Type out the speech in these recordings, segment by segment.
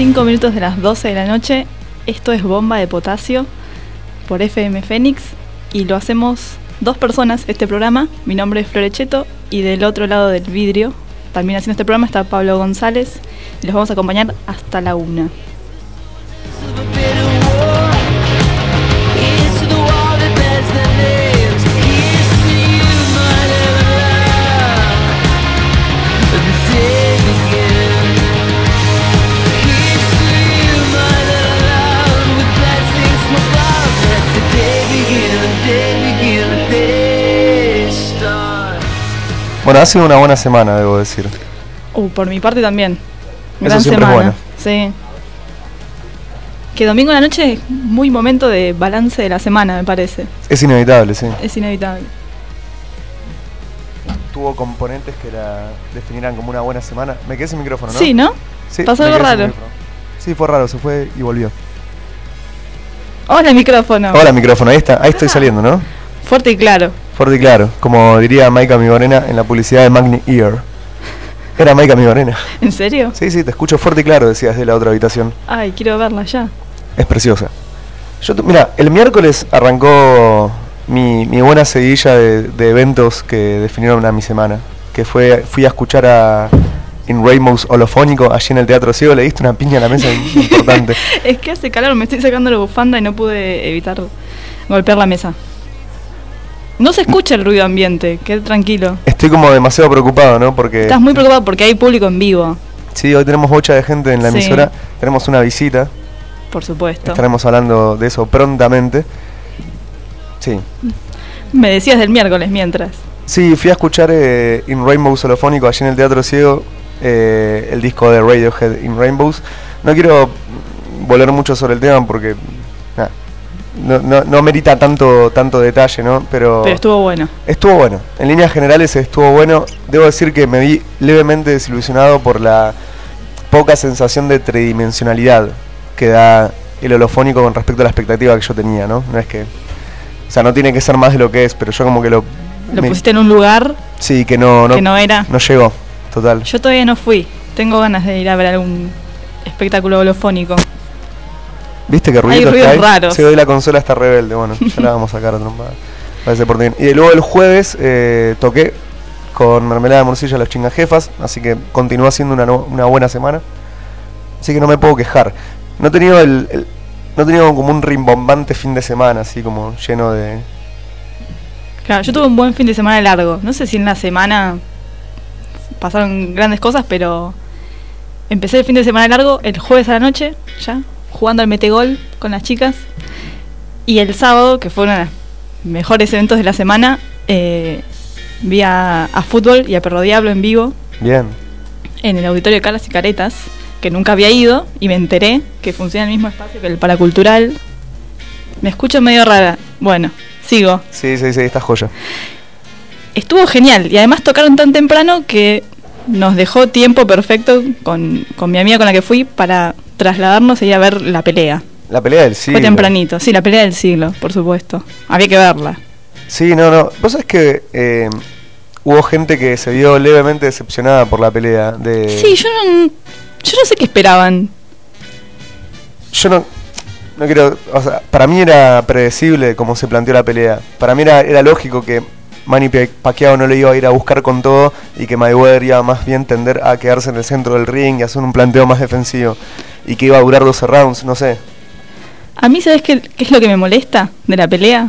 Pasaron 5 minutos de las 12 de la noche. Esto es Bomba de Potasio por FM Fénix y lo hacemos dos personas este programa. Mi nombre es Florecheto y del otro lado del vidrio, también haciendo este programa, está Pablo González y los vamos a acompañar hasta la una. Bueno, ha sido una buena semana, debo decir. Uh, por mi parte también. Eso Gran siempre es semana. bueno. Sí. Que domingo a la noche es muy momento de balance de la semana, me parece. Es inevitable, sí. Es inevitable. Tuvo componentes que la definieran como una buena semana. Me quedé sin micrófono, ¿no? Sí, ¿no? Sí, pasó algo raro. Sí, fue raro, se fue y volvió. Hola, micrófono. Hola, micrófono, ahí está, ahí estoy saliendo, ¿no? Fuerte y claro. Fuerte y claro, como diría Maika Migorena en la publicidad de Magni Ear. Era Maika Migorena. ¿En serio? Sí, sí, te escucho fuerte y claro, decías de la otra habitación. Ay, quiero verla ya. Es preciosa. Yo, mira, el miércoles arrancó mi, mi buena seguidilla de, de eventos que definieron a mi semana. Que fue, fui a escuchar a In Rainbows Holofónico allí en el Teatro Ciego. Le diste una piña a la mesa importante. Es que hace calor, me estoy sacando la bufanda y no pude evitar golpear la mesa. No se escucha el ruido ambiente, quédate tranquilo. Estoy como demasiado preocupado, ¿no? Porque Estás muy preocupado porque hay público en vivo, sí, hoy tenemos bocha de gente en la Sí. emisora. Tenemos una visita. por supuesto. Estaremos hablando de eso prontamente. Sí. Me decías del miércoles mientras. Sí, fui a escuchar eh, In Rainbows Holofónico allí en el Teatro Ciego, eh, el disco de Radiohead In Rainbows. No quiero volver mucho sobre el tema porque no, no, no merita tanto, tanto detalle, ¿no? Pero, Pero estuvo bueno. estuvo bueno. En líneas generales estuvo bueno. Debo decir que me vi levemente desilusionado por la poca sensación de tridimensionalidad que da el holofónico con respecto a la expectativa que yo tenía, ¿no? No es que... O sea, no tiene que ser más de lo que es, pero yo como que lo... Lo me- pusiste en un lugar Sí, que no, no, que no era. no llegó, total. Yo todavía no fui. Tengo ganas de ir a ver algún espectáculo holofónico. ¿Viste que ruido ruidos hay? raros. Sí, hoy la consola está rebelde, bueno, ya la vamos a sacar a trompada. Parece por bien. Y luego el jueves eh, toqué con mermelada de morcilla las chingas jefas, así que continúa siendo una, no- una buena semana. Así que no me puedo quejar. No he tenido el, el- no he tenido como un rimbombante fin de semana, así como lleno de... Claro, yo tuve un buen fin de semana largo. No sé si en la semana pasaron grandes cosas, pero empecé el fin de semana largo el jueves a la noche, ya, jugando al metegol con las chicas. Y el sábado, que fue uno de los mejores eventos de la semana, eh, vi a, a fútbol y a Perro Diablo en vivo Bien. en el auditorio de Caras y Caretas, que nunca había ido, y me enteré que funciona en el mismo espacio que el Paracultural. Me escucho medio rara. Bueno, sigo. Sí, sí, sí, esta joya. Estuvo genial y además tocaron tan temprano que nos dejó tiempo perfecto con, con mi amiga con la que fui para trasladarnos y a ver la pelea. La pelea del siglo. Fue tempranito, sí, la pelea del siglo, por supuesto. Había que verla. Sí, no, no. Vos sabés que eh, hubo gente que se vio levemente decepcionada por la pelea de... Sí, yo no, yo no sé qué esperaban. Yo no, no quiero. O sea, para mí era predecible cómo se planteó la pelea. Para mí era, era lógico que Manny Pa- Pacquiao no le iba a ir a buscar con todo y que Mayweather iba más bien tender a quedarse en el centro del ring y hacer un planteo más defensivo. Y que iba a durar 12 rounds, no sé. A mí, ¿sabes qué, qué es lo que me molesta de la pelea?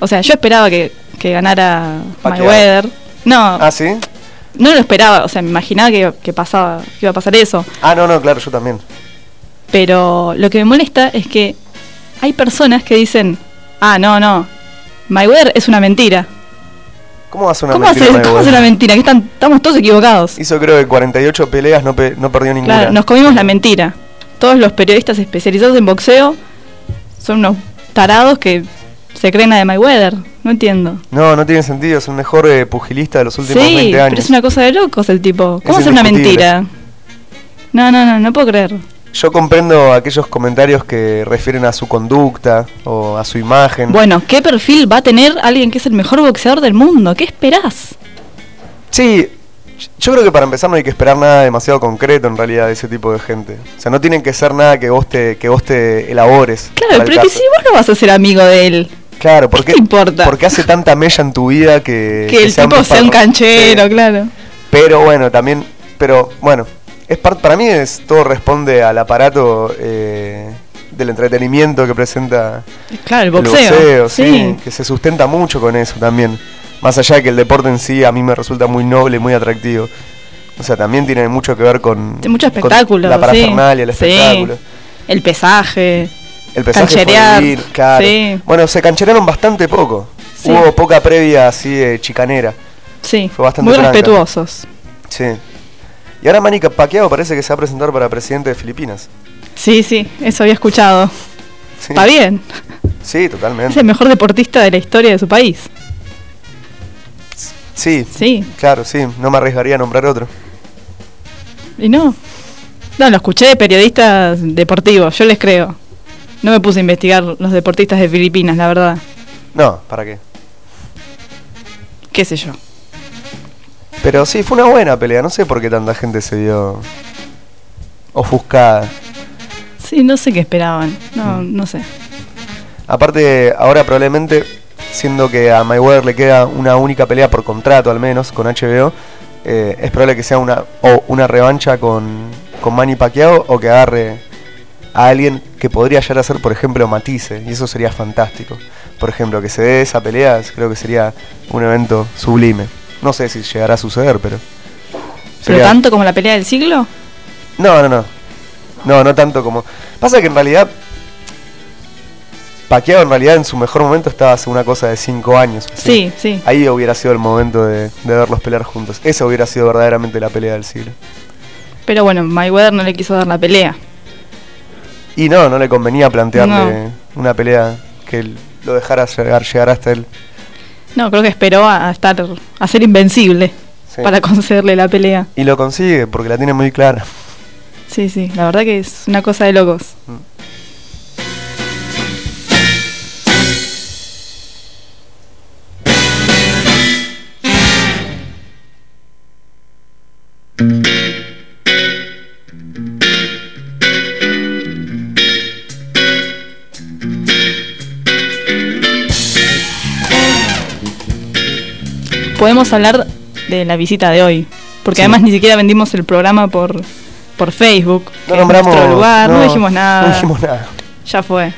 O sea, yo esperaba que, que ganara Pacquiao. Mayweather. No, Ah, sí. no lo esperaba, o sea, me imaginaba que, que pasaba, que iba a pasar eso. Ah, no, no, claro, yo también. Pero lo que me molesta es que hay personas que dicen, ah, no, no, Mayweather es una mentira. ¿Cómo hace una ¿Cómo mentira hace, ¿Cómo Mayweather? hace una mentira? Que están, estamos todos equivocados. Hizo creo que 48 peleas, no, pe- no perdió ninguna. Claro, nos comimos la mentira. Todos los periodistas especializados en boxeo son unos tarados que se creen la de Mayweather. No entiendo. No, no tiene sentido, es el mejor eh, pugilista de los últimos Sí, 20 años. pero es una cosa de locos el tipo. ¿Cómo Es hacer una mentira? No, no, no, no puedo creer. Yo comprendo aquellos comentarios que refieren a su conducta o a su imagen. Bueno, ¿qué perfil va a tener alguien que es el mejor boxeador del mundo? ¿Qué esperás? Sí, Yo creo que para empezar no hay que esperar nada demasiado concreto en realidad de ese tipo de gente. O sea, no tienen que ser nada que vos te, que vos te elabores. Claro, el pero que caso. si vos no vas a ser amigo de él, Claro, ¿qué porque, te importa? porque hace tanta mella en tu vida que... que el tipo sea un canchero, Sí. claro. Pero bueno, también, pero bueno, es par- para mí es todo responde al aparato eh, del entretenimiento que presenta Claro, el el boxeo. boxeo, sí, sí. que se sustenta mucho con eso también. Más allá de que el deporte en sí a mí me resulta muy noble y muy atractivo. O sea, también tiene mucho que ver con, mucho con espectáculo. la sí. parafernalia, el Sí. espectáculo. El pesaje. El pesaje fue Cancherear, claro. Bueno, se cancherearon bastante poco. Sí. Hubo poca previa así de chicanera. Sí. Fue bastante Muy respetuosos. Sí. Y ahora Manny Pacquiao parece que se va a presentar para presidente de Filipinas. Sí, sí, eso había escuchado. Sí. Está bien. Sí, Es totalmente. el mejor deportista de la historia de su país. Sí, Sí. claro, sí. No me arriesgaría a nombrar otro. Y no. No, lo escuché de periodistas deportivos, yo les creo. No me puse a investigar los deportistas de Filipinas, la verdad. No, ¿para qué? ¿Qué sé yo? Pero sí, fue una buena pelea. No sé por qué tanta gente se vio ofuscada. Sí, no sé qué esperaban. No, Mm. no sé. Aparte, ahora probablemente, siendo que a Mayweather le queda una única pelea por contrato al menos con HBO, eh, es probable que sea una o una revancha con, con Manny Pacquiao o que agarre a alguien que podría llegar a ser, por ejemplo, Matisse, y eso sería fantástico. Por ejemplo, que se dé esa pelea, creo que sería un evento sublime. No sé si llegará a suceder, pero... ¿Pero sería- tanto como la pelea del siglo? no, no, no. No, no tanto como. Pasa que en realidad. Pacquiao en realidad en su mejor momento estaba hace una cosa de 5 años. Sí, sí. Ahí hubiera sido el momento de, de verlos pelear juntos. Esa hubiera sido verdaderamente la pelea del siglo. Pero bueno, Mayweather no le quiso dar la pelea. Y no, no le convenía plantearle una pelea que lo dejara llegar, llegar hasta él. No, creo que esperó a, estar a ser invencible Sí. para concederle la pelea. Y lo consigue porque la tiene muy clara. Sí, sí, la verdad que es una cosa de locos. Podemos hablar de la visita de hoy, porque Sí. además ni siquiera vendimos el programa por, por Facebook. No nombramos. nuestro lugar, no, dijimos nada. No dijimos nada. Ya fue.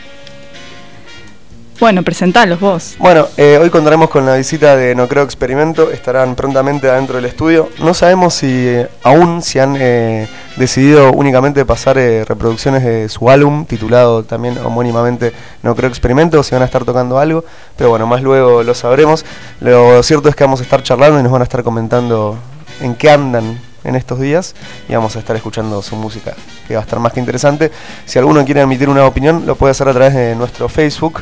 Bueno, presentalos vos. Bueno, eh, hoy contaremos con la visita de No Creo Experimento. Estarán prontamente adentro del estudio. No sabemos si eh, aún si han eh, decidido únicamente pasar eh, reproducciones de su álbum, titulado también homónimamente No Creo Experimento, o si van a estar tocando algo. Pero bueno, más luego lo sabremos. Lo cierto es que vamos a estar charlando y nos van a estar comentando en qué andan en estos días y vamos a estar escuchando su música, que va a estar más que interesante. Si alguno quiere emitir una opinión, lo puede hacer a través de nuestro Facebook.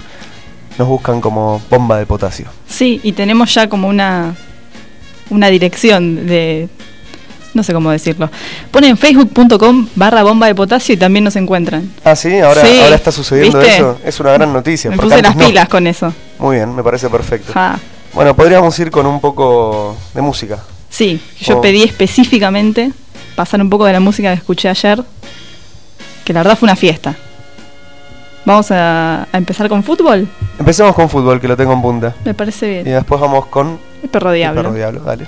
Nos buscan como bomba de potasio. Sí, y tenemos ya como una, una dirección de... No sé cómo decirlo. Ponen facebook.com barra bomba de potasio y también nos encuentran. Ah, sí, ahora, Sí, ahora está sucediendo ¿viste? eso. Es una gran noticia. Me puse las no. pilas con eso. Muy bien, me parece perfecto. Ja. Bueno, podríamos ir con un poco de música. Sí, yo Oh. pedí específicamente pasar un poco de la música que escuché ayer, que la verdad fue una fiesta. Vamos a, a empezar con fútbol. Empecemos con fútbol, que lo tengo en punta. Me parece Y bien. después vamos con El perro el diablo. perro diablo. Dale.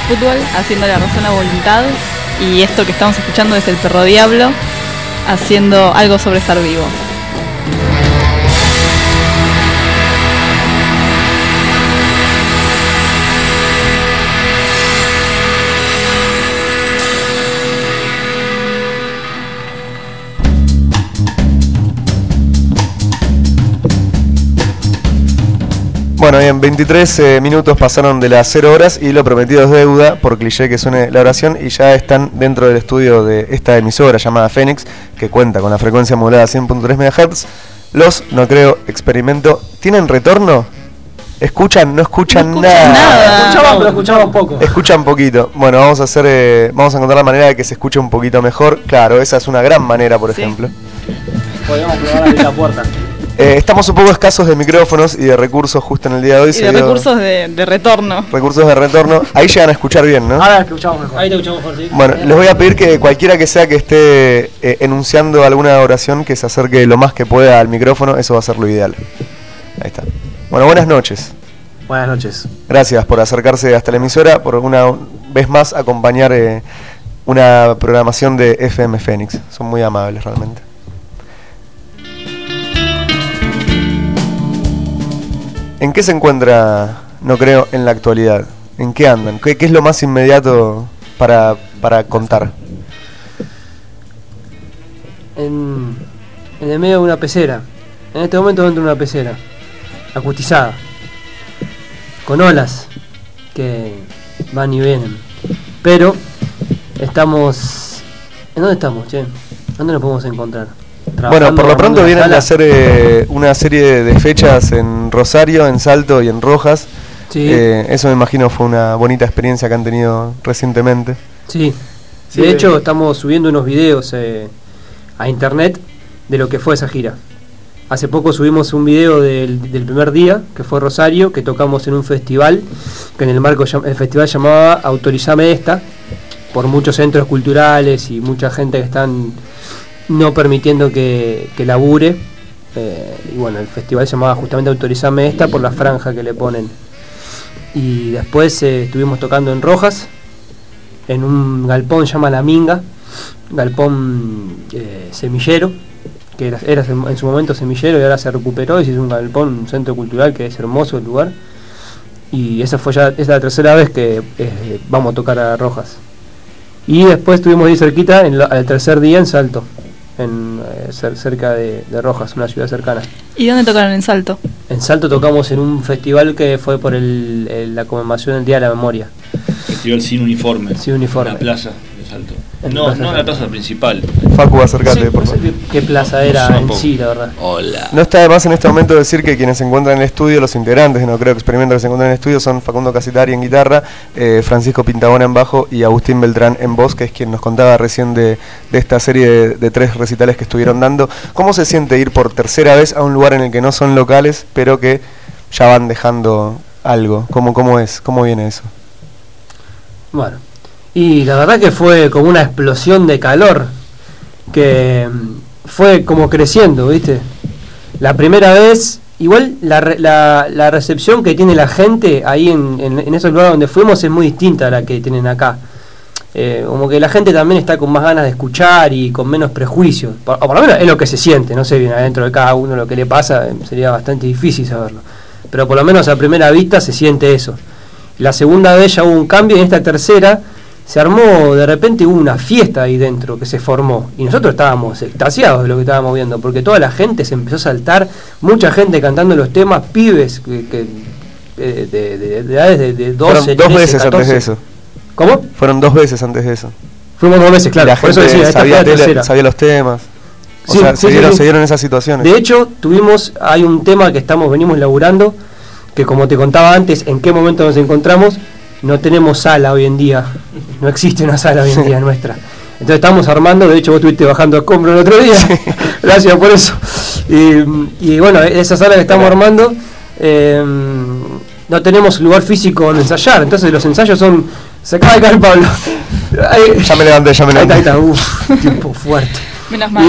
Fútbol, haciendo la razón a voluntad. Y esto que estamos escuchando es el perro diablo, haciendo algo sobre estar vivo. Bueno, bien, 23 eh, minutos pasaron de las 0 horas y lo prometido es deuda, por cliché que suene la oración, y ya están dentro del estudio de esta emisora llamada Fénix, que cuenta con la frecuencia modulada 100.3 MHz. Los, no creo, experimento, ¿tienen retorno? ¿Escuchan? No escuchan, No escuchan nada. nada. Escuchamos, pero escuchamos poco. Escuchan poquito. Bueno, vamos a hacer, eh, vamos a encontrar la manera de que se escuche un poquito mejor. Claro, esa es una gran manera, por Sí. ejemplo. Podemos probar abrir la puerta. Eh, estamos un poco escasos de micrófonos y de recursos justo en el día de hoy. Y se de dio- recursos de, de retorno. recursos de retorno. Ahí llegan a escuchar bien, ¿no? Ahora escuchamos mejor. Ahí te escuchamos mejor, sí. Bueno, les voy a pedir que cualquiera que sea que esté eh, enunciando alguna oración que se acerque lo más que pueda al micrófono, eso va a ser lo ideal. Ahí está. Bueno, buenas noches. Buenas noches. Gracias por acercarse hasta la emisora, por una vez más acompañar eh, una programación de FM Fénix. Son muy amables realmente. ¿En qué se encuentra, no creo, en la actualidad? ¿En qué andan? ¿Qué, es lo más inmediato para, para contar? En, en el medio de una pecera. En este momento dentro de una pecera. Acustizada. Con olas que van y vienen. Pero estamos. ¿En dónde estamos, che? ¿Dónde nos podemos encontrar? Bueno, ¿Trabajando, por lo pronto vienen sala? a hacer eh, una serie de fechas en Rosario, en Salto y en Rojas. Sí. Eh, eso me imagino fue una bonita experiencia que han tenido recientemente. Sí. Sí, de eh. hecho, estamos subiendo unos videos eh, a internet de lo que fue esa gira. Hace poco subimos un video del, del primer día, que fue Rosario, que tocamos en un festival, que en el marco el festival llamaba Autorizame Esta, por muchos centros culturales y mucha gente que están no permitiendo que, que labure. Eh, y bueno, el festival se llamaba justamente Autorizame Esta por la franja que le ponen. Y después eh, estuvimos tocando en Rojas, en un galpón llama La Minga, galpón eh, semillero, que era, era en su momento semillero y ahora se recuperó y se hizo un galpón, un centro cultural que es hermoso el lugar. Y esa fue ya es la tercera vez que vamos a tocar a Rojas. Y después estuvimos ahí cerquita, al tercer día en Salto, en, eh, cer- cerca de, de Rojas, una ciudad cercana. ¿Y dónde tocaron en Salto? En Salto tocamos en un festival que fue por el- el- la conmemoración del Día de la Memoria. Festival sin uniforme. Sin uniforme. En la plaza Salto. No, plaza no la plaza principal. Facu, acércate, Sí, por no sé favor. qué, plaza era en sí, la verdad. Hola. No está de más en este momento decir que quienes se encuentran en el estudio, los integrantes de No Creo Experimento que se encuentran en el estudio son Facundo Casitari en guitarra, eh, Francisco Pintagona en bajo y Agustín Beltrán en voz, que es quien nos contaba recién de, de esta serie de, de tres recitales que estuvieron dando. ¿Cómo se siente ir por tercera vez a un lugar en el que no son locales, pero que ya van dejando algo? ¿Cómo, cómo es? ¿Cómo viene eso? Bueno, y la verdad que fue como una explosión de calor que mm, fue como creciendo, ¿viste? La primera vez, igual la, la, la recepción que tiene la gente ahí en, en, en esos lugares donde fuimos es muy distinta a la que tienen acá. Eh, como que la gente también está con más ganas de escuchar y con menos prejuicios. Por, o por lo menos es lo que se siente, no sé bien adentro de cada uno lo que le pasa, eh, sería bastante difícil saberlo. Pero por lo menos a primera vista se siente eso. La segunda vez ya hubo un cambio y en esta tercera se armó, de repente hubo una fiesta ahí dentro que se formó. Y nosotros estábamos extasiados de lo que estábamos viendo, porque toda la gente se empezó a saltar, mucha gente cantando los temas, pibes que, que, eh, de, de- de edades de, de 12, Fueron dos 13, veces antes 14. de eso. ¿Cómo? Fueron dos veces antes de eso. Fuimos dos veces, claro. la por eso gente decía, esta fue sabía, la tele- tercera. sabía los temas. O Sí, sea, sí, se, sí, dieron, sí. se dieron esas situaciones. De hecho, tuvimos, hay un tema que estamos, venimos laburando, que como te contaba antes, en qué momento nos encontramos, no tenemos sala hoy en día, no existe una sala hoy en día nuestra. Entonces estamos armando, de hecho vos estuviste bajando a escombro el otro día, gracias por eso. Y, y bueno, esa sala que estamos armando, eh, no tenemos lugar físico donde ensayar, entonces los ensayos son, se acaba de caer Pablo. Ya me levanté, ya me Ahí está, ahí levanté. está, uf, tipo fuerte. Menos mal.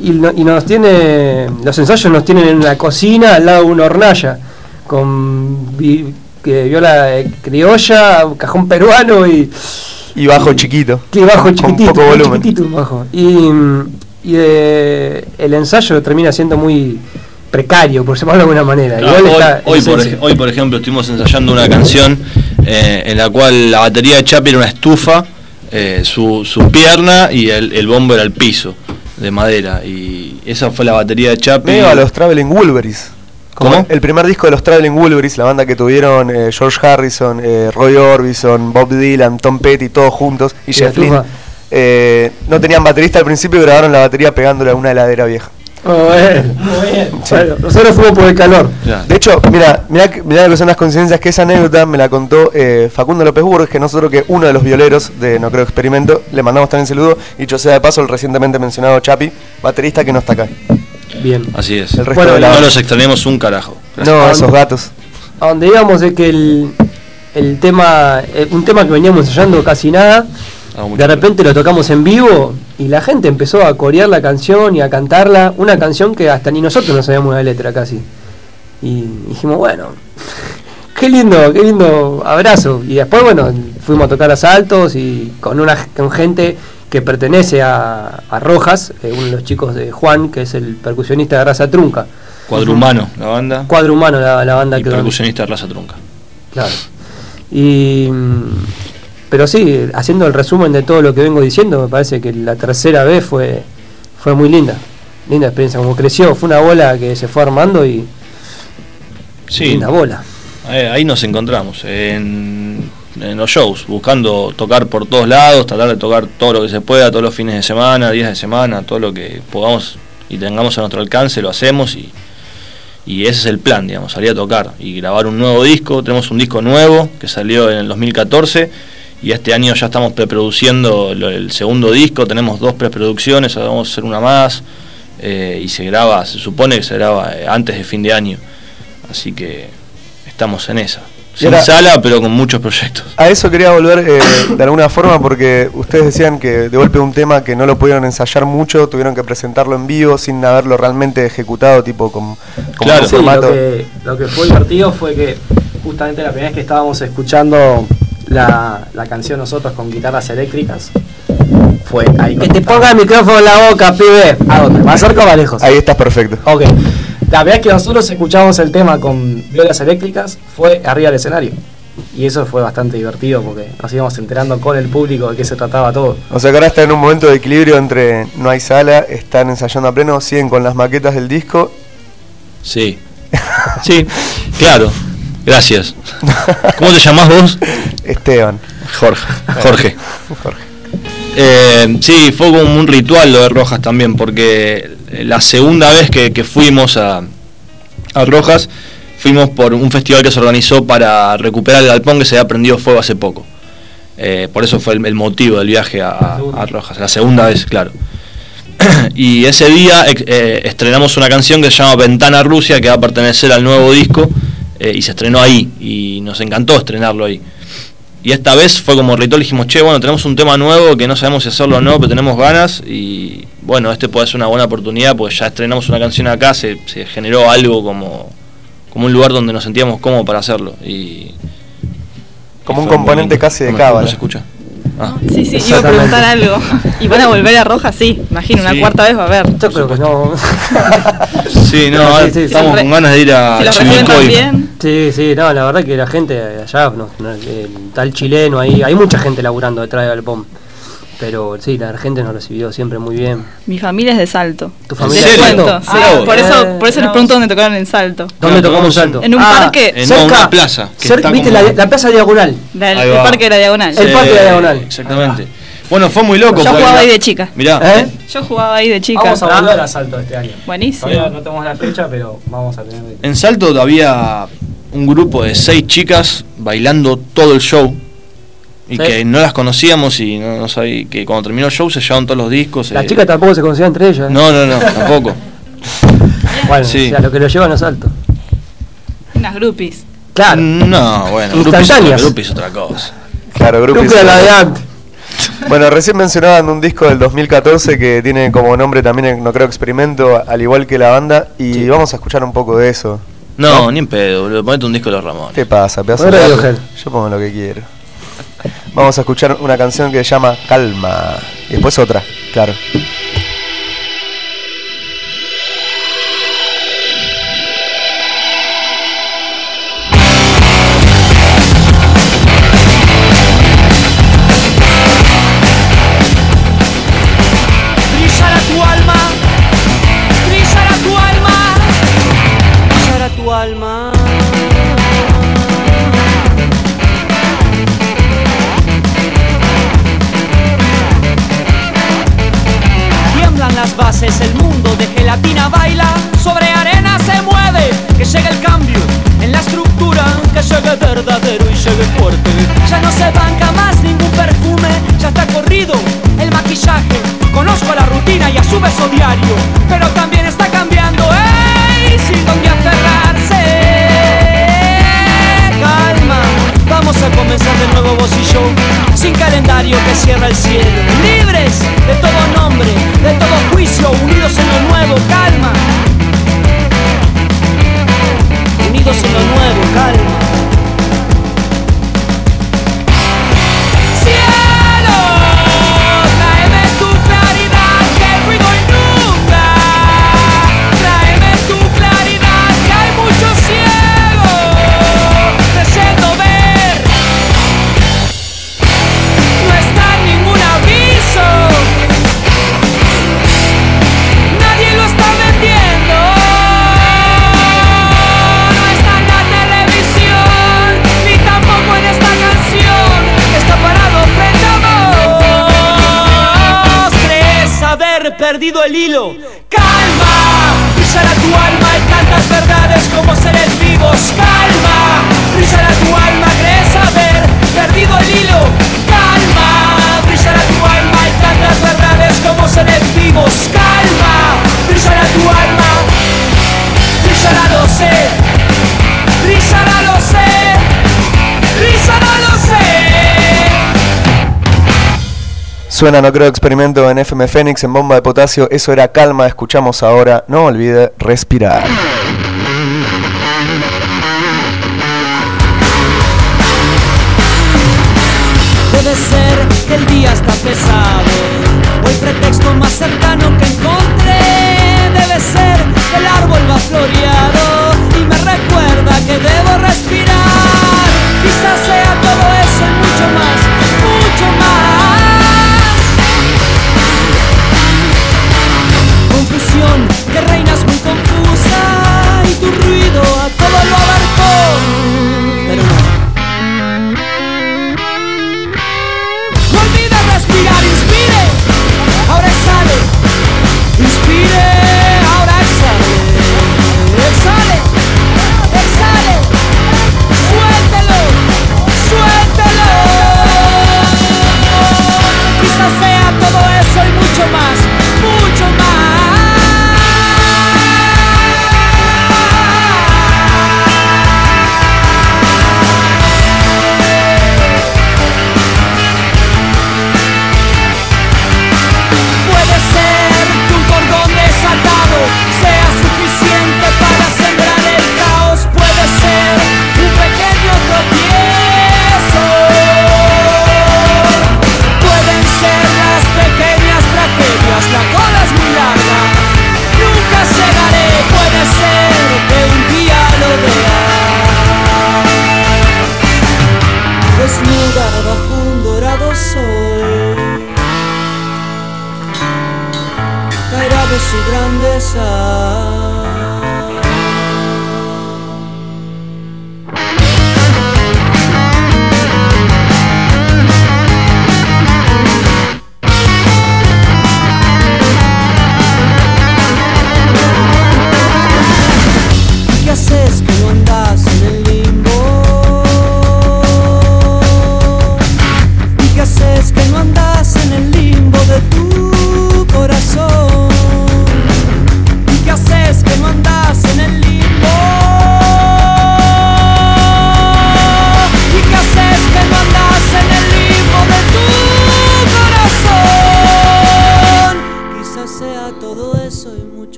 Y, y no- y nos tiene, los ensayos nos tienen en la cocina al lado de una hornalla, con que viola eh, criolla, cajón peruano y, Y bajo chiquito. que bajo Con chiquitito, poco muy volumen. chiquitito un bajo. Y, y eh, el ensayo termina siendo muy precario, por llamarlo de alguna manera. Claro, Igual hoy, está hoy, por, hoy, por ejemplo, estuvimos ensayando una canción eh, en la cual la batería de Chapi era una estufa, eh, su, su pierna y el, el bombo era el piso de madera. Y esa fue la batería de Chapi. Medio a los Traveling Wilburys. ¿Cómo? El primer disco de los Traveling Wilburys, la banda que tuvieron eh, George Harrison, eh, Roy Orbison, Bob Dylan, Tom Petty, todos juntos, y Y Jeff Lynne. Eh, no tenían baterista al principio y grabaron la batería pegándole a una heladera vieja. Oh, bueno, muy bien. Sí. Bueno, nosotros fuimos por el calor. De hecho, mira, mira, mira lo que son las coincidencias, que esa anécdota me la contó eh, Facundo López Burges, que nosotros que uno de los violeros de No Creo Experimento, le mandamos también saludo, y dicho sea de paso, el recientemente mencionado Chapi, baterista que no está acá. Bien. Así es. El resto Bueno, de la no los extrañemos un carajo. No, esos gatos. A donde íbamos es que el, el tema, eh, un tema que veníamos ensayando casi nada, Ah, de repente lo tocamos en vivo y la gente empezó a corear la canción y a cantarla, una canción que hasta ni nosotros no sabíamos la letra casi. Y dijimos, bueno, qué lindo, qué lindo abrazo. Y después, bueno, fuimos a tocar asaltos y con una con gente que pertenece a, a Rojas, eh, uno de los chicos de Juan, que es el percusionista de raza trunca. Cuadrumano, la banda. Cuadro humano la, la banda y que percusionista de raza trunca. Claro. Y, mm, pero sí, haciendo el resumen de todo lo que vengo diciendo, me parece que la tercera vez fue, fue muy linda. Linda experiencia, como creció, fue una bola que se fue armando y Sí, linda bola. Eh, ahí nos encontramos, en, en los shows, buscando tocar por todos lados, tratar de tocar todo lo que se pueda, todos los fines de semana, días de semana, todo lo que podamos y tengamos a nuestro alcance, lo hacemos y, y ese es el plan, digamos, salir a tocar y grabar un nuevo disco. Tenemos un disco nuevo que salió en el 2014 y este año ya estamos preproduciendo el segundo disco, tenemos dos preproducciones, ahora vamos a hacer una más eh, y se graba, se supone que se graba antes de fin de año. Así que estamos en esa. Sin sala, pero con muchos proyectos. A eso quería volver eh, de alguna forma porque ustedes decían que de golpe un tema que no lo pudieron ensayar mucho, tuvieron que presentarlo en vivo sin haberlo realmente ejecutado, tipo con, como Claro. un Sí, formato. lo que, lo que fue divertido fue que justamente la primera vez que estábamos escuchando la, la canción nosotros con guitarras eléctricas fue ahí. Que te ponga el micrófono en la boca, pibe. ¿A dónde? ¿Más cerca o más lejos? Ahí estás perfecto. Ok. La vez que nosotros escuchamos el tema con violas eléctricas fue arriba del escenario. Y eso fue bastante divertido porque nos íbamos enterando con el público de qué se trataba todo. O sea que ahora están en un momento de equilibrio entre no hay sala, están ensayando a pleno, siguen con las maquetas del disco. Sí. Sí, claro. Gracias. ¿Cómo te llamás vos? Esteban. Jorge. Jorge. Jorge. Eh, sí, fue como un ritual lo de Rojas también, porque la segunda vez que, que fuimos a, a Rojas, fuimos por un festival que se organizó para recuperar el galpón que se había prendido fuego hace poco. Eh, por eso fue el, el motivo del viaje a, Rojas, la segunda vez, claro. y ese día eh, estrenamos una canción que se llama Ventana Rusia, que va a pertenecer al nuevo disco, y se estrenó ahí, y nos encantó estrenarlo ahí. Y esta vez fue como ritual, dijimos, che, bueno, tenemos un tema nuevo que no sabemos si hacerlo o no, pero tenemos ganas y bueno, este puede ser una buena oportunidad, porque ya estrenamos una canción acá, se, se generó algo como, como un lugar donde nos sentíamos cómodos para hacerlo. Y, Como y un componente casi de ¿No me- cábala. ¿No se escucha? Ah. Sí, sí, iba a preguntar algo. ¿Y van a volver a Roja? Sí, imagino, una cuarta vez va a haber. Yo creo que no. Sí, no, Sí, ahora sí, sí. estamos con ganas de ir a Si Chivilcoy. también. Sí, sí, no, la verdad que la gente allá, no, no, el tal chileno ahí, hay mucha gente laburando detrás del galpón. Pero sí, la gente nos recibió siempre muy bien. Mi familia es de Salto. ¿Tu familia serio? cuento, Salto? sí. Ah, por eh, eso, por eso les pregunto dónde tocaron en Salto. ¿Dónde tocamos tocamos salto? en un parque. En cerca, una plaza, que cerca, está ¿Viste como- la, la plaza diagonal? La- el, parque de la diagonal. El parque de la diagonal. Exactamente. Bueno, fue muy loco. Yo jugaba ahí de chica. Mirá, ¿Eh? Yo jugaba ahí de chica. Vamos a volver a Salto este año. Buenísimo. Todavía no tenemos la fecha, pero vamos a tener. En Salto había un grupo de seis chicas bailando todo el show y que no las conocíamos y no, no sabía, que cuando terminó el show se llevaron todos los discos. Las eh, chicas tampoco se conocían entre ellas. No, no, no, tampoco. bueno, sí. o sea, lo que lo llevan es alto. Unas groupies. Claro. No, bueno, groupies, groupies otra cosa. Claro, groupies. Grupo de la de antes. Bueno, recién mencionaban un disco del 2014 que tiene como nombre también No Creo Experimento, al igual que la banda, y vamos a escuchar un poco de eso. No, ni en pedo, boludo. Ponete un disco de los Ramones. ¿Qué pasa? Pedazo Yo pongo lo que quiero. Vamos a escuchar una canción que se llama Calma. Y después otra, claro. perdido el hilo, Suena No Creo Experimento en FM Fénix en Bomba de Potasio. Eso era calma. Escuchamos ahora. No olvide respirar.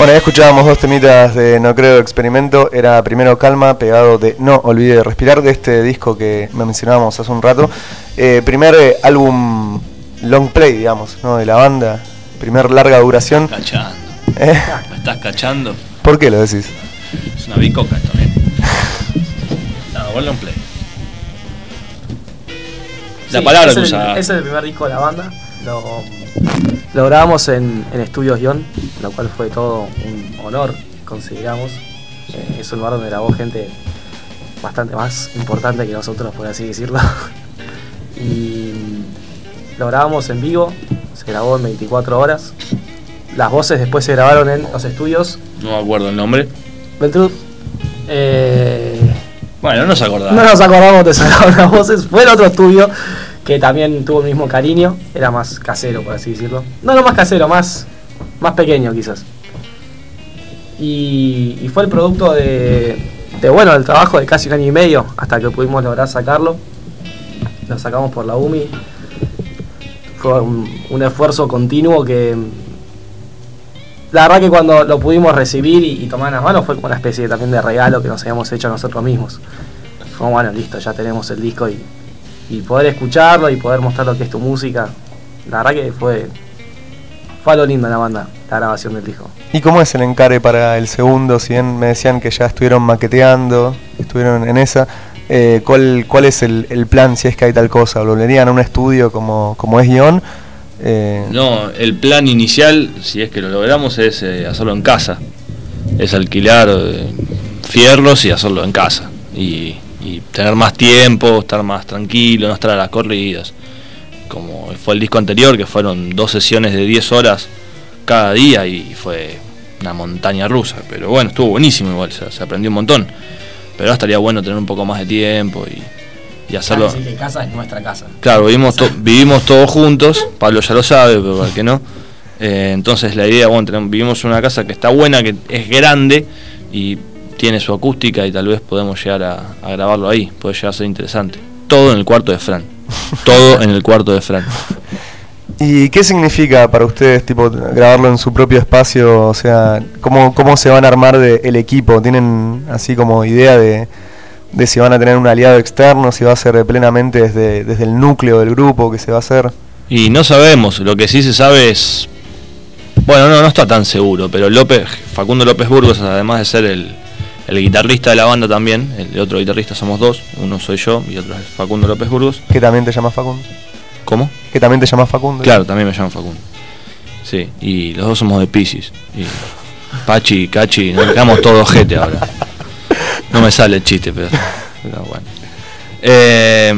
Bueno, ahí escuchábamos dos temitas de No Creo Experimento. Era primero Calma, pegado de No Olvide de Respirar, de este disco que me mencionábamos hace un rato. Eh, primer eh, álbum long play, digamos, ¿no? de la banda. Primer larga duración. Cachando. Eh, ¿Me estás cachando? ¿Por qué lo decís? Es una bicoca esto, ¿eh? No, vuelve un play. La Sí, palabra es que usa. Es el primer disco de la banda. Lo, lo grabamos en, en Estudios Guión, lo cual fue todo un honor, consideramos. Eh, es un lugar donde grabó gente bastante más importante que nosotros, por así decirlo. y lo grabamos en vivo, se grabó en 24 horas. Las voces después se grabaron en los estudios No me acuerdo el nombre. Beltrud. Eh, Bueno, no se acordaba. no nos acordamos de sacar las voces. Fue el otro estudio que también tuvo el mismo cariño. Era más casero, por así decirlo. No, no más casero, más, más pequeño quizás. Y, y fue el producto de, de, bueno, del trabajo de casi un año y medio hasta que pudimos lograr sacarlo. Lo sacamos por la UMI. Fue un, esfuerzo continuo que la verdad que cuando lo pudimos recibir y, tomar en las manos fue como una especie también de regalo que nos habíamos hecho nosotros mismos. Fue bueno, listo, ya tenemos el disco y, y poder escucharlo y poder mostrar lo que es tu música. La verdad que fue, fue algo lindo en la banda, la grabación del disco. ¿Y cómo es el encare para el segundo? Si bien me decían que ya estuvieron maqueteando, estuvieron en esa, eh, ¿cuál, ¿cuál es el, el plan si es que hay tal cosa? ¿Volverían a un estudio como, como es guion? Eh, No, el plan inicial, si es que lo logramos, es eh, hacerlo en casa. Es alquilar eh, fierros y hacerlo en casa. Y, y tener más tiempo, estar más tranquilo, no estar a las corridas. Como fue el disco anterior, que fueron dos sesiones de 10 horas cada día y fue una montaña rusa. Pero bueno, estuvo buenísimo igual, se, se aprendió un montón. Pero estaría bueno tener un poco más de tiempo y, y hacerlo. que casa es nuestra casa. Claro, vivimos, to- vivimos todos juntos, Pablo ya lo sabe, pero para que no. Eh, entonces la idea, bueno, tenemos- vivimos en una casa que está buena, que es grande y tiene su acústica y tal vez podemos llegar a, a grabarlo ahí, puede llegar a ser interesante. Todo en el cuarto de Fran. Todo en el cuarto de Fran. ¿Y qué significa para ustedes tipo grabarlo en su propio espacio? O sea, ¿cómo, cómo se van a armar de, el equipo? ¿Tienen así como idea de, de si van a tener un aliado externo, si va a ser plenamente desde, desde el núcleo del grupo que se va a hacer? Y no sabemos, lo que sí se sabe es. Bueno, no, no está tan seguro, pero López, Facundo López Burgos, además de ser el, el guitarrista de la banda también, el otro guitarrista somos dos, uno soy yo y otro es Facundo López Burgos. Que también te llamas Facundo. ¿Cómo? Que también te llamas Facundo. Claro, también me llaman Facundo. Sí, y los dos somos de Pisces. Y Pachi y Cachi, nos quedamos todos gente ahora. No me sale el chiste, pero, pero bueno. Eh,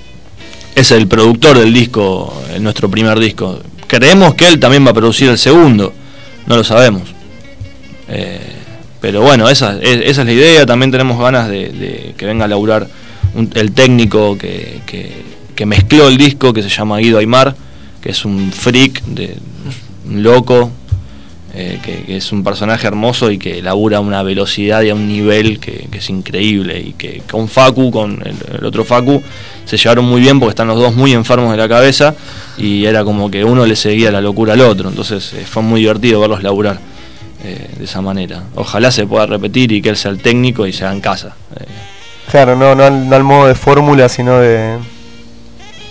es el productor del disco, en nuestro primer disco. Creemos que él también va a producir el segundo, no lo sabemos. Eh, pero bueno, esa, es- esa es la idea. También tenemos ganas de, que venga a laburar un- el técnico que, que- mezcló el disco, que se llama Guido Aymar, que es un freak, de, un loco, eh, que, es un personaje hermoso y que labura a una velocidad y a un nivel que, es increíble. Y que con Facu, con el, el otro Facu, se llevaron muy bien porque están los dos muy enfermos de la cabeza y era como que uno le seguía la locura al otro. Entonces eh, fue muy divertido verlos laburar eh, de esa manera. Ojalá se pueda repetir y que él sea el técnico y se haga en casa. Eh, Claro, no, no, al, no al modo de fórmula, sino de,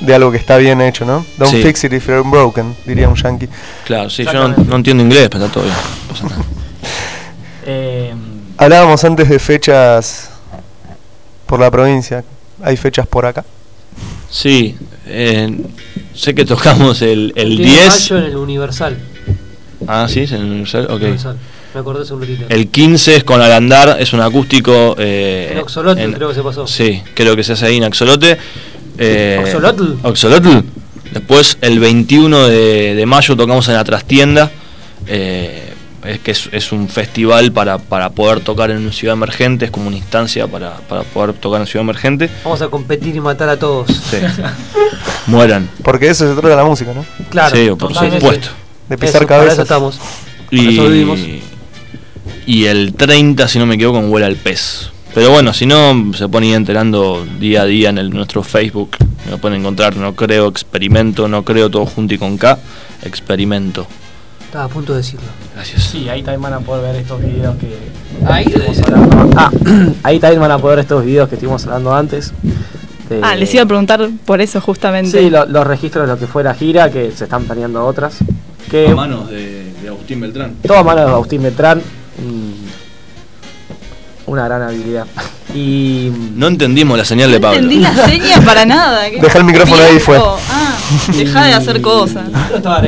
de algo que está bien hecho, ¿no? Don't Sí. fix it if you're broken, diría un yankee. claro, sí, yo no, entiendo inglés, pero está todo bien. no pasa nada. Eh, Hablábamos antes de fechas por la provincia. ¿Hay fechas por acá? Sí, eh, sé que tocamos el, el Tiene 10. mayo en el Universal. Ah, sí, es en el Universal, ok. Universal. Me acordé hace un ratito. El 15 es con Alandar, es un acústico. Eh, En Oxolotl en- creo que se pasó. Sí, creo que se hace ahí en Axolote. Eh, ¿Oxolotl? Oxolotl. Después, el 21 de, de mayo, tocamos en la trastienda. Eh, es que es, es un festival para, para poder tocar en una ciudad emergente, es como una instancia para, para poder tocar en ciudad emergente. Vamos a competir y matar a todos. Sí. Mueran. Porque de eso se trata la música, ¿no? Claro, sí, por totalmente. supuesto. De pisar Eso, Para eso cabezas. estamos. Para eso Y, vivimos. y el 30, si no me equivoco, con Huela al Pez. Pero bueno, si no, se ir enterando día a día en el, nuestro Facebook. Me lo pueden encontrar, no creo experimento, no creo todo junto y con K, experimento. Estaba a punto de decirlo. Gracias. Sí, ahí también van a poder ver estos videos que Ahí estuvimos hablando. Ah, ahí también van a poder ver estos videos que estuvimos hablando antes. de- Ah, les iba a preguntar por eso justamente. Sí, lo- los registros de lo que fue la gira, que se están planeando otras. Que A manos de, de Agustín Beltrán. todo a mano de Agustín Beltrán. Una gran habilidad. Y No entendimos la señal de No Pablo. entendí la seña para nada. Deja el micrófono ahí, fue. Viejo. Ah, deja de hacer cosas.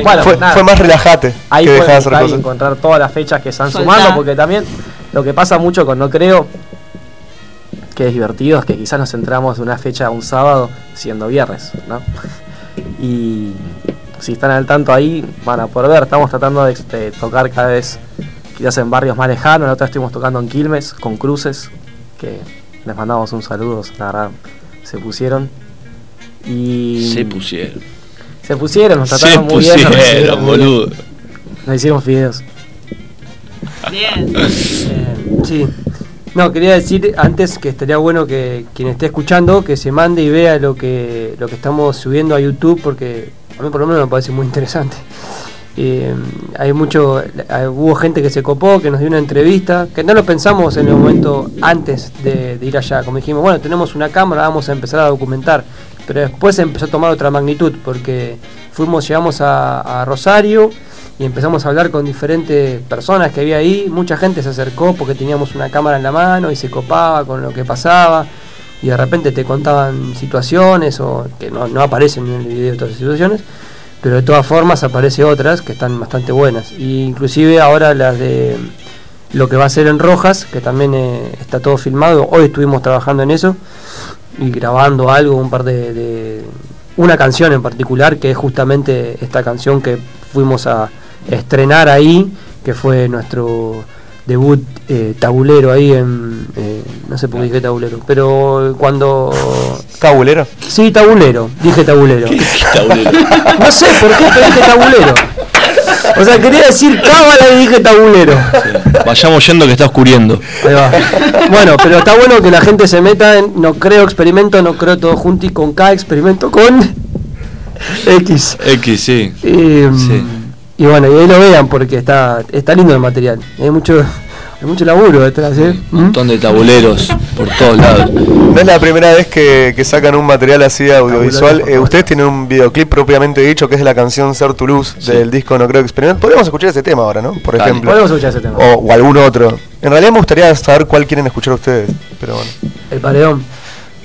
bueno, fue, fue más relajate Ahí que pueden hacer y cosas. encontrar todas las fechas que se han Soltá. sumando, porque también lo que pasa mucho con No Creo, que es divertido, es que quizás nos centramos de una fecha un sábado siendo viernes, ¿no? Y si están al tanto ahí, van a poder ver, estamos tratando de, de tocar cada vez quizás en barrios más lejanos, la otra vez estuvimos tocando en Quilmes, con Cruces, que les mandamos un saludo, la verdad, se pusieron. Y Se pusieron. se pusieron, nos Se trataron muy bien. nos pusieron, boludo. Nos hicieron fideos. Bien. Eh, sí. No, quería decir antes que estaría bueno que quien esté escuchando que se mande y vea lo que lo que estamos subiendo a YouTube porque a mí por lo menos me parece muy interesante. Eh, hay mucho, eh, hubo gente que se copó, que nos dio una entrevista, que no lo pensamos en el momento antes de, ir allá, como dijimos, bueno, tenemos una cámara, vamos a empezar a documentar, pero después empezó a tomar otra magnitud porque fuimos, llegamos a Rosario y empezamos a hablar con diferentes personas que había ahí. Mucha gente se acercó porque teníamos una cámara en la mano y se copaba con lo que pasaba. Y de repente te contaban situaciones o que no, aparecen en el video todas esas situaciones. Pero de todas formas aparece otras que están bastante buenas. Y inclusive ahora las de lo que va a ser en Rojas, que también eh, está todo filmado. Hoy estuvimos trabajando en eso y grabando algo, un par de, de- una canción en particular, que es justamente esta canción que fuimos a estrenar ahí, que fue nuestro debut eh, tabulero ahí en... eh, no sé por qué dije tabulero, pero cuando... ¿Tabulero? Sí, tabulero, dije tabulero. Tablero. No sé por qué, pero dije tabulero. O sea, quería decir cábala y dije tabulero. Vayamos yendo que está oscuriendo. Ahí va. Bueno, pero está bueno que la gente se meta en no creo experimento, no creo todo junto y con K experimento con X. X, sí. Y, mm, Sí. Y bueno, y ahí lo vean porque está, está lindo el material. Hay mucho, hay mucho laburo detrás, ¿eh? Un ¿Mm? montón de tabuleros por todos lados. No es la primera vez que, que sacan un material así audiovisual. Eh, ustedes tienen un videoclip propiamente dicho que es la canción Ser tu luz Sí. del disco No Creo Experimento. Podríamos escuchar ese tema ahora, ¿no? Por Dale. ejemplo. Podemos escuchar ese tema. O, o algún otro. En realidad me gustaría saber cuál quieren escuchar ustedes. Pero bueno. El paredón.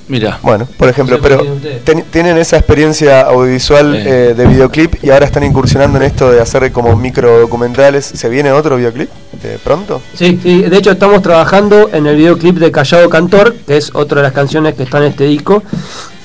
Mira, Bueno, por ejemplo, pero tienen ustedes. ten- tienen esa experiencia audiovisual eh, de videoclip y ahora están incursionando en esto de hacer como micro documentales. ¿Se viene otro videoclip eh, pronto? Sí, sí, de hecho estamos trabajando en el videoclip de Callado Cantor, que es otra de las canciones que está en este disco.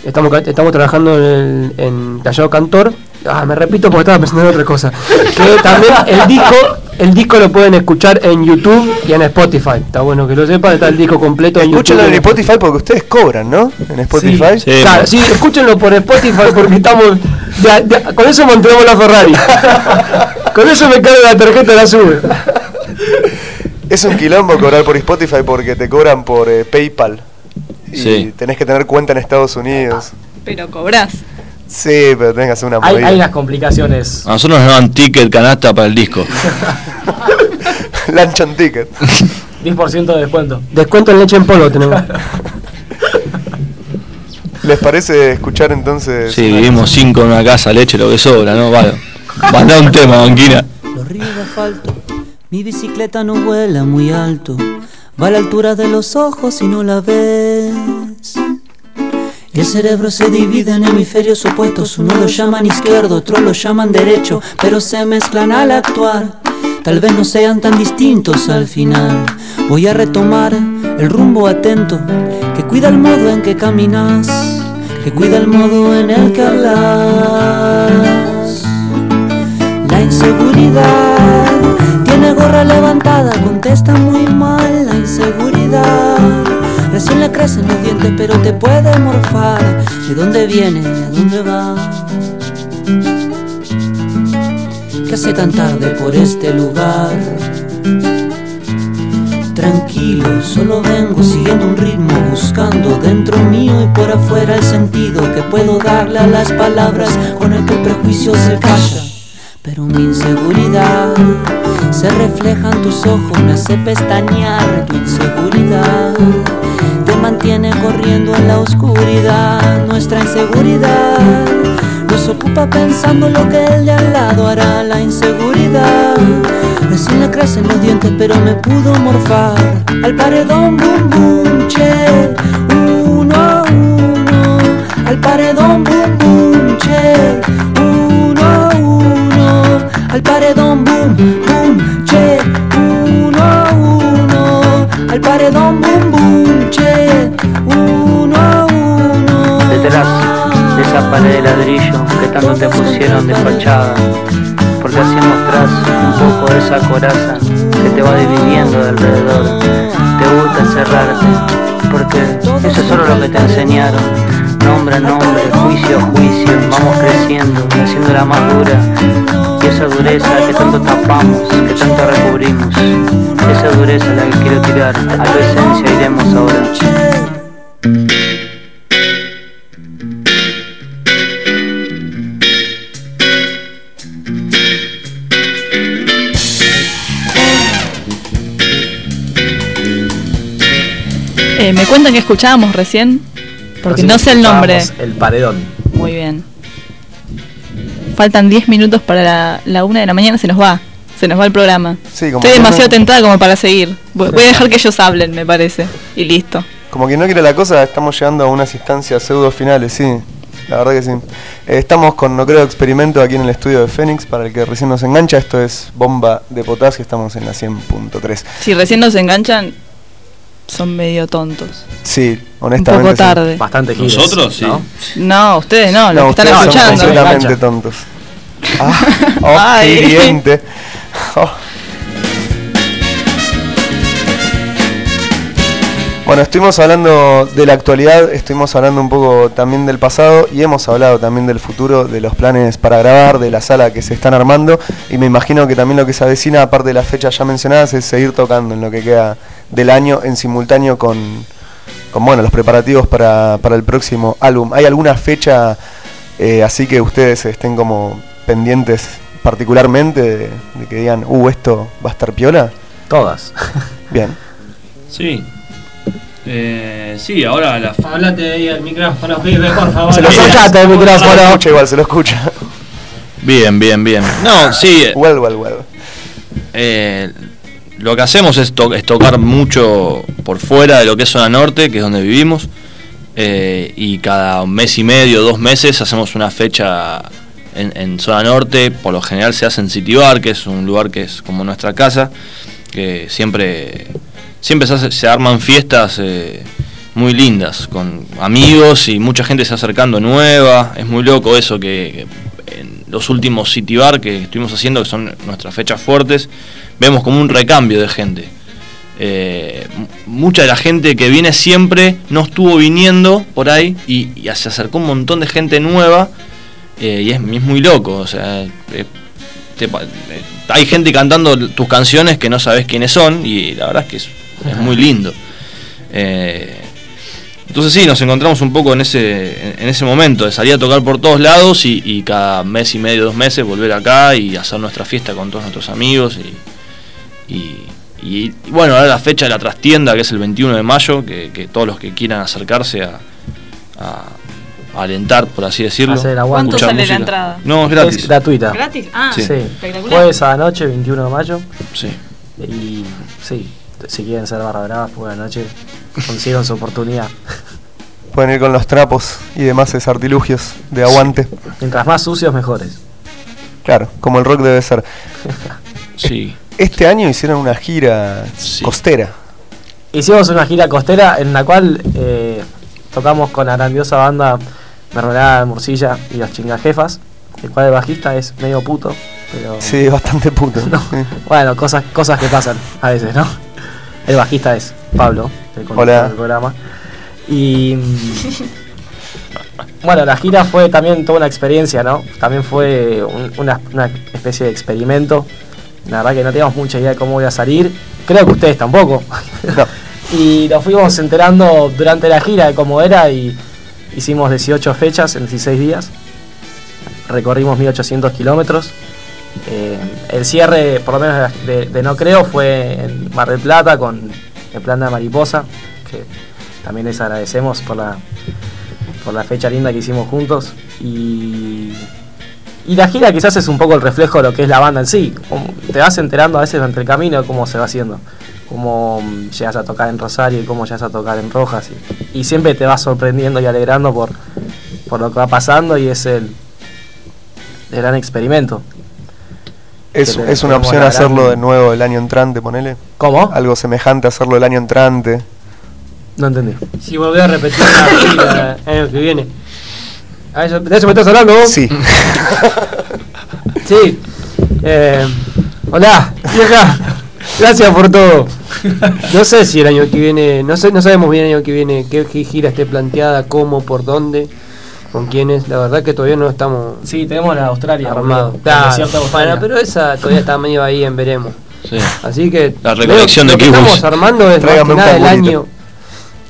Estamos, ca- estamos trabajando en, el, en Callado Cantor. Ah, me repito porque estaba pensando en otra cosa. Que también el disco, el disco lo pueden escuchar en YouTube y en Spotify. Está bueno que lo sepan, está el disco completo en Escúchenlo YouTube. en Spotify porque ustedes cobran, ¿no? En Spotify. Sí. Claro, sí, escúchenlo por Spotify porque estamos. de- de- con eso mantenemos la Ferrari. con eso me cargo la tarjeta de la sube. Es un quilombo cobrar por Spotify porque te cobran por eh, PayPal. Y Sí. tenés que tener cuenta en Estados Unidos. Pero cobras. Sí, pero tenés que hacer una Hay, movida. hay unas complicaciones. a nosotros nos daban ticket canasta para el disco. Luncheon ticket. 10% de descuento. Descuento en leche en polvo tenemos. ¿Les parece escuchar entonces? Sí, vivimos cinco en una casa, leche, lo que sobra, ¿no? Vale. Mandá un tema, banquina. Los ríos de asfalto, mi bicicleta no vuela muy alto, va a la altura de los ojos y no la ves. El cerebro se divide en hemisferios opuestos, uno lo llaman izquierdo, otro lo llaman derecho, pero se mezclan al actuar. Tal vez no sean tan distintos al final. Voy a retomar el rumbo atento que cuida el modo en que caminas, que cuida el modo en el que hablas. La inseguridad tiene gorra levantada, contesta muy mal. Recién le crecen los dientes, pero te puede morfar. ¿De dónde viene? ¿A dónde va? ¿Qué hace tan tarde por este lugar? Tranquilo, solo vengo siguiendo un ritmo, buscando dentro mío y por afuera el sentido que puedo darle a las palabras con el que el prejuicio se calla. Pero mi inseguridad se refleja en tus ojos, me hace pestañear tu inseguridad. Te mantiene corriendo en la oscuridad, nuestra inseguridad nos ocupa pensando lo que el de al lado hará la inseguridad. Recién le crecen los dientes, pero me pudo morfar al paredón, bum, bum, che, al paredón, bum, bum, che, uno a uno, al paredón, bum, bum, che, uno a uno. Detrás de esa pared de ladrillo que tanto te pusieron de fachada, porque así mostrás un poco de esa coraza que te va dividiendo de alrededor. Te gusta encerrarte, porque eso es solo lo que te enseñaron. Nombre a nombre, juicio a juicio, vamos creciendo, haciéndola más dura. Esa dureza que tanto tapamos, que tanto recubrimos, esa dureza la que quiero tirar, a tu esencia iremos ahora. Eh, me cuentan que escuchábamos recién, porque no sé el nombre. El paredón. Muy bien. Faltan 10 minutos para la, la una de la mañana, se nos va. Se nos va el programa. Sí, como Estoy demasiado no- tentada como para seguir. Voy, voy a dejar que ellos hablen, me parece. Y listo. Como que no quiere la cosa, estamos llegando a unas instancias pseudo finales, sí. La verdad que sí. Eh, estamos con No Creo Experimento aquí en el estudio de Fénix. Para el que recién nos engancha, esto es Bomba de Potasio. Estamos en la 100.3. Si recién nos enganchan, son medio tontos. Sí, Un honestamente. poco sí. tarde. Bastante giles, Nosotros, sí. ¿no? No, ustedes no, los No, que están ustedes son escuchando. completamente tontos. Ah, oh, Ay. qué hiriente. Oh. Bueno, estuvimos hablando de la actualidad, estuvimos hablando un poco también del pasado y hemos hablado también del futuro, de los planes para grabar, de la sala que se están armando y me imagino que también lo que se avecina, aparte de las fechas ya mencionadas, es seguir tocando en lo que queda del año en simultáneo con, con bueno, los preparativos para, para el próximo álbum. ¿Hay alguna fecha eh, así que ustedes estén como pendientes particularmente de, de que digan, uh, esto va a estar piola? Todas. Bien. Sí. Eh, sí, ahora la Háblate ahí al micrófono, pibe, por favor. Se lo escucha, el se lo micrófono. escucha igual, se lo escucha. Bien, bien, bien. No, sí, Well, well, well. eh, lo que hacemos es, to- es tocar mucho por fuera de lo que es zona norte, que es donde vivimos. eh, y cada mes y medio, dos meses, hacemos una fecha en, en zona norte. Por lo general se hace en City Bar, que es un lugar que es como nuestra casa. Que siempre, siempre se, se arman fiestas eh, muy lindas, con amigos y mucha gente se acercando nueva. Es muy loco eso que, en los últimos City Bar que estuvimos haciendo, que son nuestras fechas fuertes, vemos como un recambio de gente. Eh, mucha de la gente que viene siempre no estuvo viniendo por ahí y, se acercó un montón de gente nueva eh, y es, muy loco. O sea, hay gente cantando tus canciones que no sabes quiénes son y la verdad es que es, es muy lindo. Eh, entonces sí, nos encontramos un poco en ese, en ese momento de salir a tocar por todos lados y, y cada mes y medio, dos meses volver acá y hacer nuestra fiesta con todos nuestros amigos y, y- y, bueno, ahora la fecha de la trastienda que es el 21 de mayo, que, que todos los que quieran acercarse a, a- a alentar, por así decirlo. Hacer. ¿Cuánto sale la música. entrada? No, es gratis. Es gratuita. ¿Gratis? Ah, Sí. Sí. espectacular. Jueves a la noche, 21 de mayo. Sí. Y sí, si quieren ser barra bravas, buena noche. Consigan su oportunidad. Pueden ir con los trapos y demás es artilugios de aguante. Mientras más sucios, mejores. Claro, como el rock debe ser. Sí. Este año hicieron una gira Sí. costera. Hicimos una gira costera en la cual eh, tocamos con la grandiosa banda Mermelada de Murcilla y los Chingajefas, el cual el bajista es medio puto, pero Sí, bastante puto. No. Sí. bueno, cosas, cosas que pasan a veces, ¿no? El bajista es Pablo, el conductor Hola. del programa. Y bueno, la gira fue también toda una experiencia, ¿no? También fue un- una, una especie de experimento. La verdad que no teníamos mucha idea de cómo iba a salir. Creo que ustedes tampoco. No. y nos fuimos enterando durante la gira de cómo era y hicimos 18 fechas en 16 días. Recorrimos 1800 kilómetros Eh, el cierre, por lo menos de, No Creo, fue en Mar del Plata con el plan de Mariposa, que también les agradecemos por la, por la fecha linda que hicimos juntos. Y, y la gira quizás es un poco el reflejo de lo que es la banda en sí. Te vas enterando a veces entre el camino cómo se va haciendo. Cómo mm, llegas a tocar en Rosario y cómo llegas a tocar en Rojas. Y, siempre te vas sorprendiendo y alegrando por, por lo que va pasando y es el gran experimento. Es, es una opción hacerlo de nuevo el año entrante, ponele. ¿Cómo? Algo semejante a hacerlo el año entrante. No entendí. Si volvés a repetir la gira el año que viene. ¿A eso, ¿De eso me estás hablando vos? Sí. Sí. Eh, hola, vieja. Gracias por todo. No sé si el año que viene, no sé, no sabemos bien el año que viene qué qué gira esté planteada, cómo, por dónde, con quiénes. La verdad que todavía no estamos Sí, tenemos la Australia. El Claro, Australia. bueno, pero esa todavía está medio ahí en veremos. Sí. Así que La recolección lo de que kiwis. estamos armando es más que nada el año.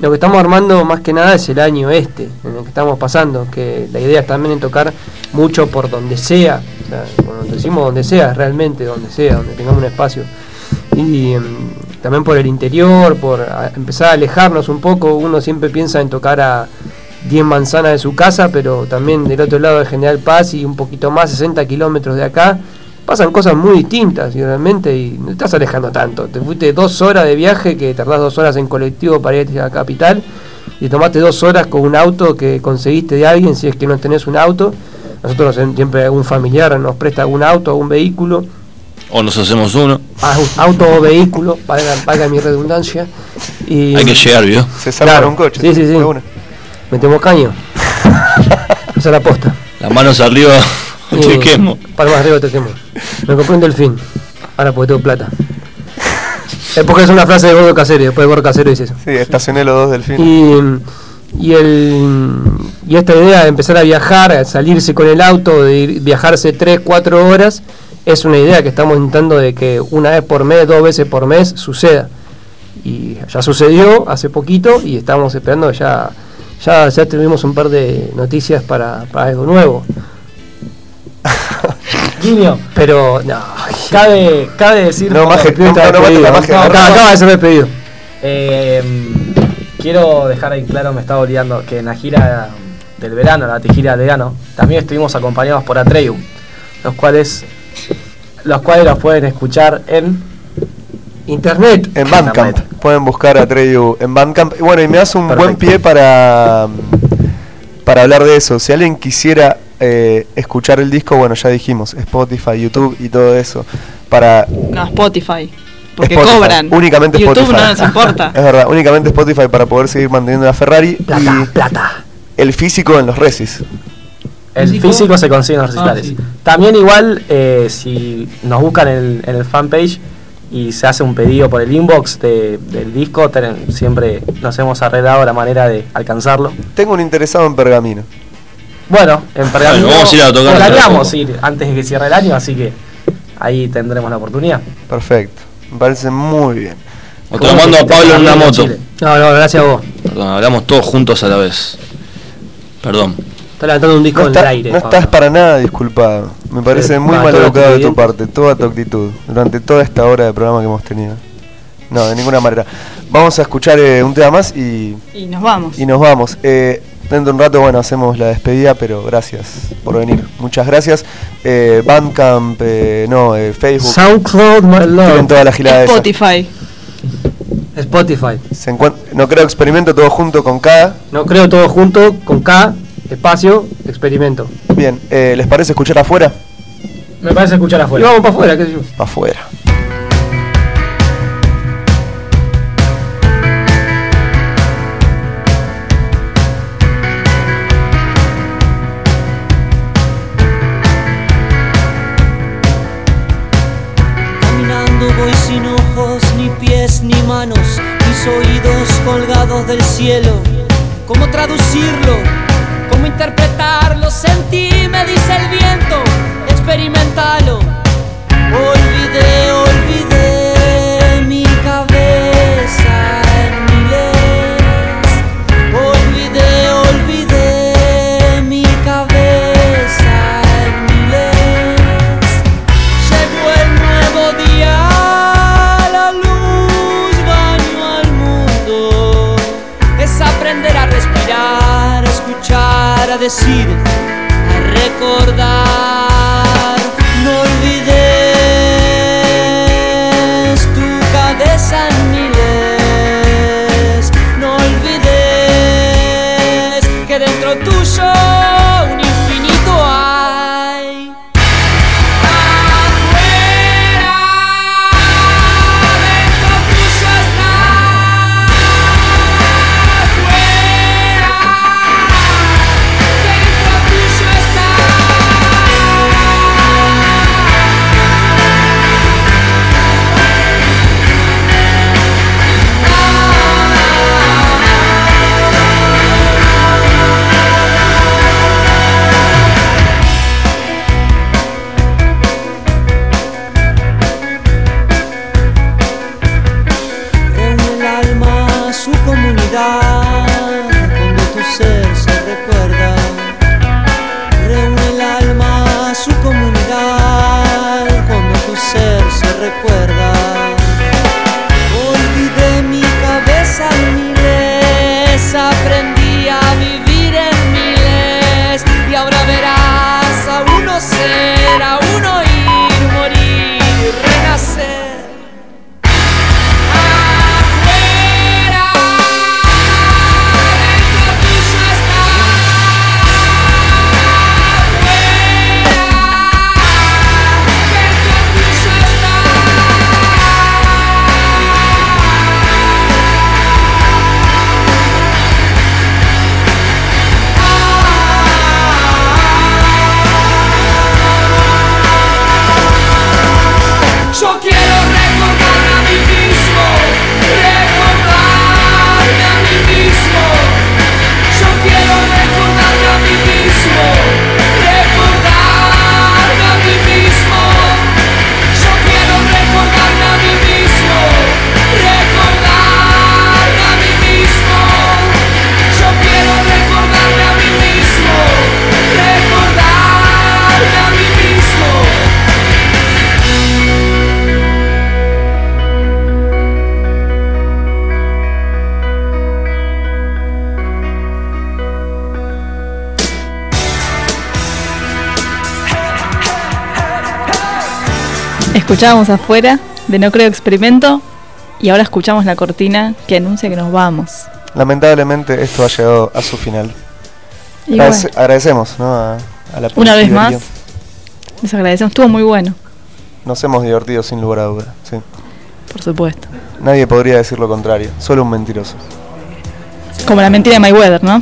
Lo que estamos armando más que nada es el año este, en el que estamos pasando, que la idea es también en tocar mucho por donde sea, o sea, cuando decimos donde sea, realmente donde sea, donde tengamos un espacio. Y em, también por el interior, por a- empezar a alejarnos un poco, uno siempre piensa en tocar a 10 manzanas de su casa, pero también del otro lado de General Paz y un poquito más, 60 kilómetros de acá, pasan cosas muy distintas y realmente y no estás alejando tanto. Te fuiste dos horas de viaje que tardás dos horas en colectivo para ir a la capital y tomaste dos horas con un auto que conseguiste de alguien si es que no tenés un auto. Nosotros siempre algún familiar nos presta algún auto, algún vehículo, O nos hacemos uno. au- auto o vehículo, valga mi redundancia. Y Hay que llegar, ¿vio? Se salva Claro. un coche. Sí, sí, sí. Metemos caño. Esa es la posta. Las manos arriba, te quemo. Palmas arriba te quemo. Me compré un delfín. Ahora porque tengo plata. Es porque es una frase de Gordo Casero y después de Gordo Casero dice eso. Sí, estacioné los dos delfines. Y, y, el, y esta idea de empezar a viajar, a salirse con el auto, de ir- viajarse 3, 4 horas, es una idea que estamos intentando de que una vez por mes, dos veces por mes suceda. Y ya sucedió hace poquito y estamos esperando ya, ya, ya tuvimos un par de noticias para, para algo nuevo. Guiño, Pero no, cabe, cabe decir. No, maje, no, acaba, acaba de ser despedido. Eh, quiero dejar ahí claro, me estaba olvidando, que en la gira del verano, la gira del verano, también estuvimos acompañados por Atreyu, los cuales los cuales los pueden escuchar en Internet. En Bandcamp. Internet. Pueden buscar a Treyu en Bandcamp. Y bueno, y me das un buen pie para, mm, para hablar de eso. Si alguien quisiera eh, escuchar el disco, bueno, ya dijimos, Spotify, YouTube y todo eso. Para No, Spotify. Porque Spotify, cobran. Únicamente YouTube Spotify. no nos importa. es verdad, únicamente Spotify para poder seguir manteniendo la Ferrari. Plata, y plata. el físico en los resis. el ¿Físico? físico se consigue en los Ah, recitales. sí. También igual, eh, si nos buscan en el, en el fanpage y se hace un pedido por el inbox de- del disco, ten- siempre nos hemos arreglado la manera de alcanzarlo. Tengo un interesado en pergamino. Bueno, en Pergamino Bueno, vamos a ir a tocar planeamos ir antes de que cierre el año, así que ahí tendremos la oportunidad. Perfecto. Me parece muy bien. O te lo mando a Pablo en una moto. Chile. No, no, gracias a vos. Perdón, hablamos todos juntos a la vez. Perdón. Está levantando un disco No, en está- el aire. no estás para nada disculpado. Me parece Sí, muy mal educado de tu parte, toda tu actitud, durante toda esta hora de programa que hemos tenido. No, de ninguna manera. Vamos a escuchar eh, un tema más y, Y nos vamos. y nos vamos. Eh, dentro de un rato, bueno, hacemos la despedida, pero gracias por venir. Muchas gracias. Eh, Bandcamp, eh, no, eh, Facebook. SoundCloud, my Tienen love. toda la esa. Spotify. Spotify. Se no creo experimento todo junto con K. No creo todo junto con K, espacio, experimento. Bien, eh, ¿les parece escuchar afuera? Me parece escuchar Y afuera. vamos para afuera, qué sé yo. Afuera. Caminando voy sin ojos, ni pies, ni manos, mis oídos colgados del cielo. ¿Cómo traducirlo? Dentro tuyo Escuchábamos afuera de No Creo Experimento y ahora escuchamos la cortina que anuncia que nos vamos. Lamentablemente esto ha llegado a su final. Agradece- bueno, agradecemos ¿no? a, a la una vez más, les agradecemos. Estuvo muy bueno, Nos hemos divertido sin lugar a dudas. sí. por supuesto. Nadie podría decir lo contrario, solo un mentiroso. Como la mentira de Mayweather, ¿no?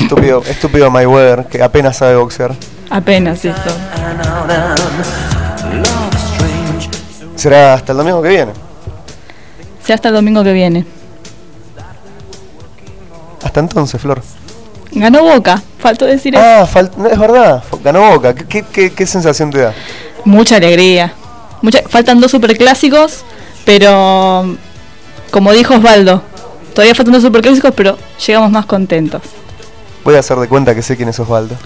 Estúpido, estúpido Mayweather, que apenas sabe boxear. Apenas esto. Será hasta el domingo que viene. Sea hasta el domingo que viene. Hasta entonces, Flor. Ganó Boca, faltó decir eso. Ah, fal- es verdad, ganó Boca. ¿Qué, qué, qué- qué sensación te da? Mucha alegría. Mucha, faltan dos superclásicos, pero como dijo Osvaldo, todavía faltan dos superclásicos, pero llegamos más contentos. Voy a hacer de cuenta que sé quién es Osvaldo.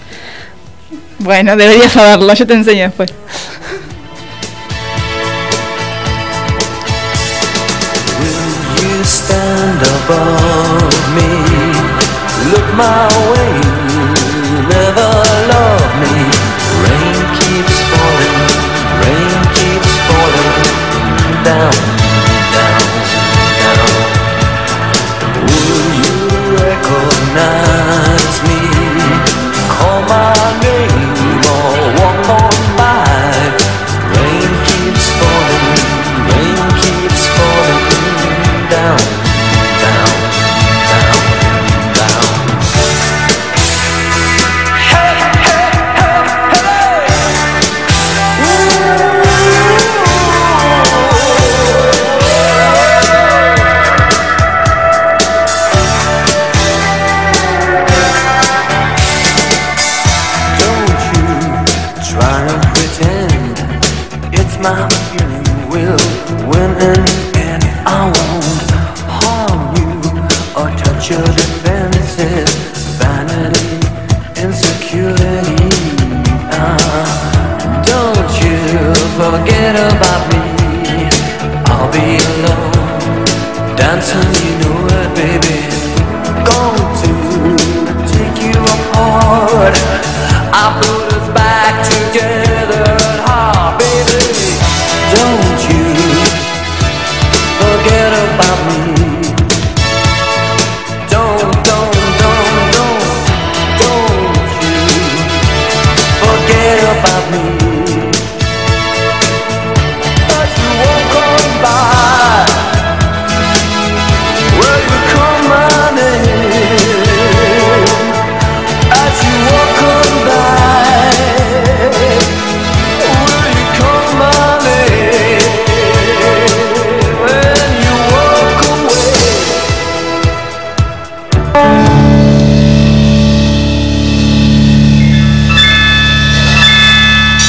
Bueno, deberías saberlo, yo te enseño después. above me. Look my way. Never love